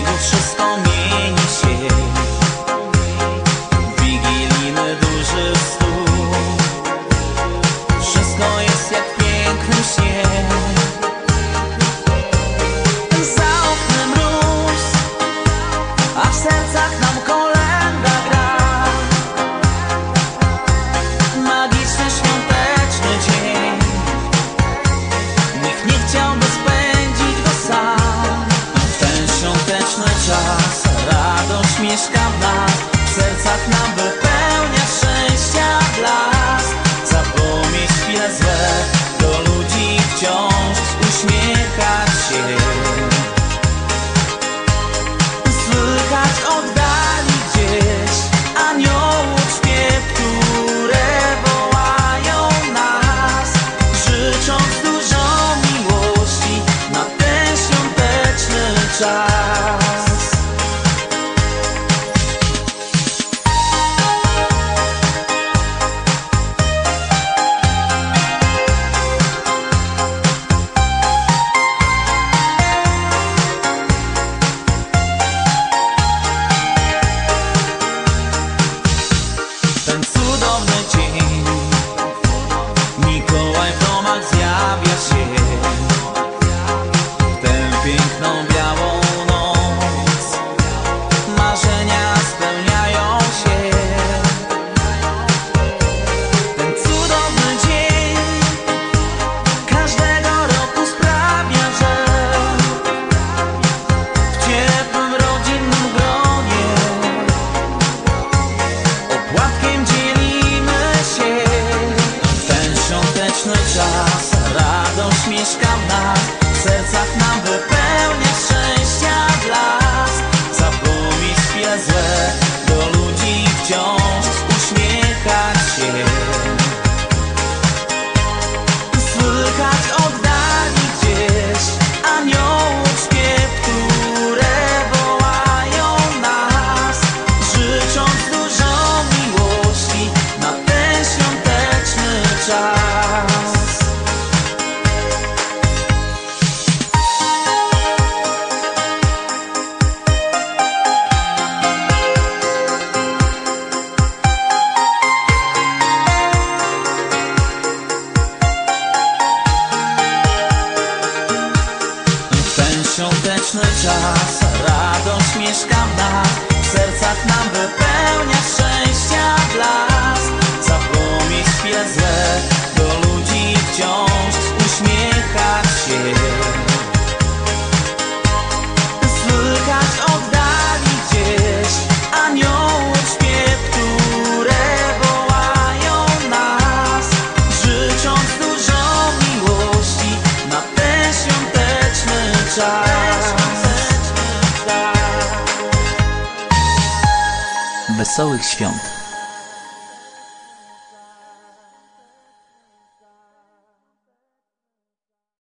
śniegu 300 mil czas Radość mieszka Radość mieszka w nas W sercach nam wypełnia szczęścia blask Zapomnieć chwile złe Do ludzi wciąż wieczny czas. Radość w nas, sercach nam wy... wesołych świąt.